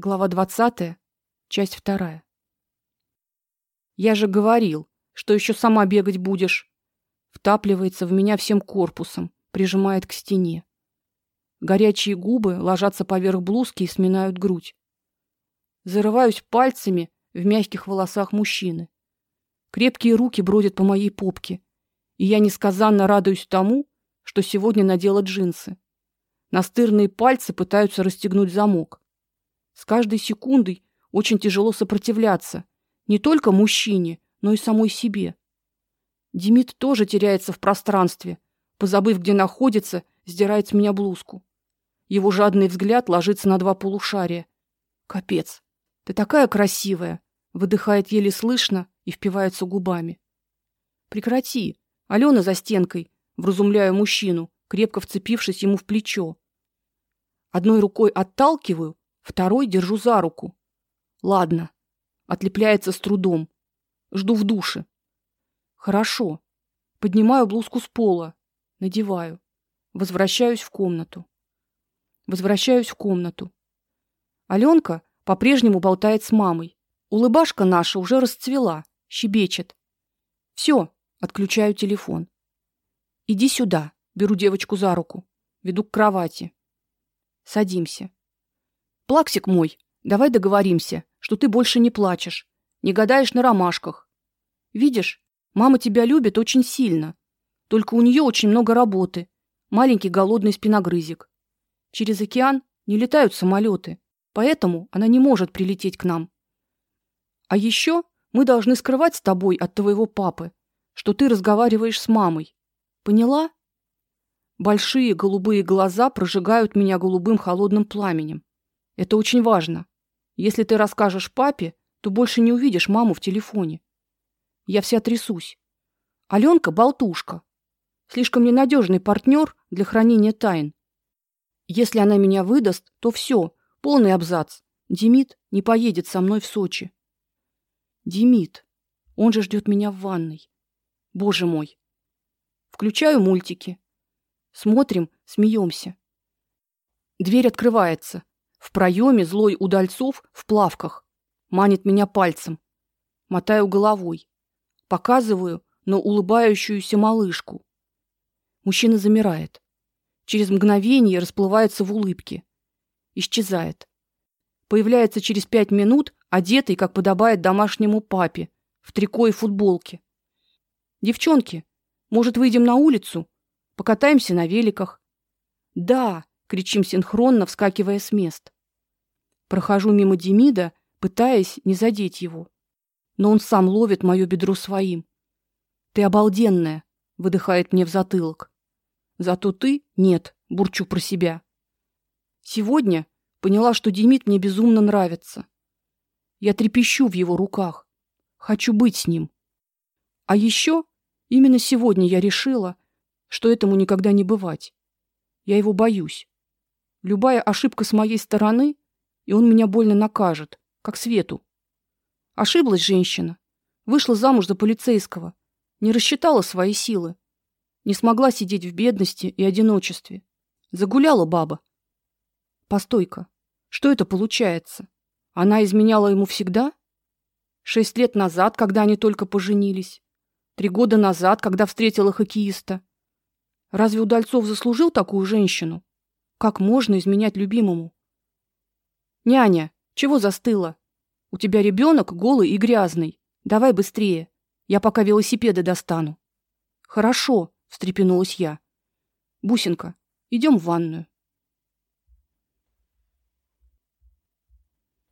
Глава 20, часть вторая. Я же говорил, что еще сама бегать будешь. Втапливается в меня всем корпусом, прижимает к стене. Горячие губы ложатся поверх блузки и сминают грудь. Зарываюсь пальцами в мягких волосах мужчины. Крепкие руки бродят по моей попке, и я несказанно радуюсь тому, что сегодня надела джинсы. Настырные пальцы пытаются расстегнуть замок. С каждой секундой очень тяжело сопротивляться не только мужчине, но и самой себе. Демид тоже теряется в пространстве, позабыв, где находится, сдирает с меня блузку. Его жадный взгляд ложится на два полушария. Капец. Ты такая красивая, выдыхает еле слышно и впивается губами. Прекрати. Алена за стенкой, вразумляю мужчину, крепко вцепившись ему в плечо. Одной рукой отталкиваю, Второй держу за руку. Ладно. Отлепляется с трудом. Жду в душе. Хорошо. Поднимаю блузку с пола, надеваю. Возвращаюсь в комнату. Возвращаюсь в комнату. Алёнка по-прежнему болтает с мамой. Улыбашка наша уже расцвела, щебечет. Все, отключаю телефон. Иди сюда, беру девочку за руку, веду к кровати. Садимся. Плаксик мой, давай договоримся, что ты больше не плачешь, не гадаешь на ромашках. Видишь, мама тебя любит очень сильно. Только у нее очень много работы. Маленький голодный спиногрызик. Через океан не летают самолеты, поэтому она не может прилететь к нам. А еще мы должны скрывать с тобой от твоего папы, что ты разговариваешь с мамой. Поняла? Большие голубые глаза прожигают меня голубым холодным пламенем. Это очень важно. Если ты расскажешь папе, то больше не увидишь маму в телефоне. Я вся трясусь. Алёнка болтушка. Слишком ненадежный партнер для хранения тайн. Если она меня выдаст, то все, полный абзац. Демид не поедет со мной в Сочи. Демид. Он же ждет меня в ванной. Боже мой. Включаю мультики. Смотрим, смеемся. Дверь открывается. В проеме злой удальцов в плавках манит меня пальцем. Мотаю головой, показываю на улыбающуюся малышку. Мужчина замирает. Через мгновение расплывается в улыбке, исчезает. Появляется через пять минут, одетый, как подобает домашнему папе, в трико и футболке. Девчонки, может, выйдем на улицу, покатаемся на великах? Да, кричим синхронно, вскакивая с мест. Прохожу мимо Демида, пытаясь не задеть его. Но он сам ловит моё бедро своим. Ты обалденная, выдыхает мне в затылок. Зато ты нет, бурчу про себя. Сегодня поняла, что Демид мне безумно нравится. Я трепещу в его руках. Хочу быть с ним. А еще именно сегодня я решила, что этому никогда не бывать. Я его боюсь. Любая ошибка с моей стороны, и он меня больно накажет, как Свету. Ошиблась женщина. Вышла замуж за полицейского, не рассчитала свои силы, не смогла сидеть в бедности и одиночестве. Загуляла баба. Постойка. Что это получается? Она изменяла ему всегда? Шесть лет назад, когда они только поженились, три года назад, когда встретила хоккеиста. Разве Удальцов заслужил такую женщину? Как можно изменять любимому? Няня, чего застыла? У тебя ребенок голый и грязный. Давай быстрее. Я пока велосипеды достану. Хорошо, встрепенулась я. Бусинка, идем в ванную.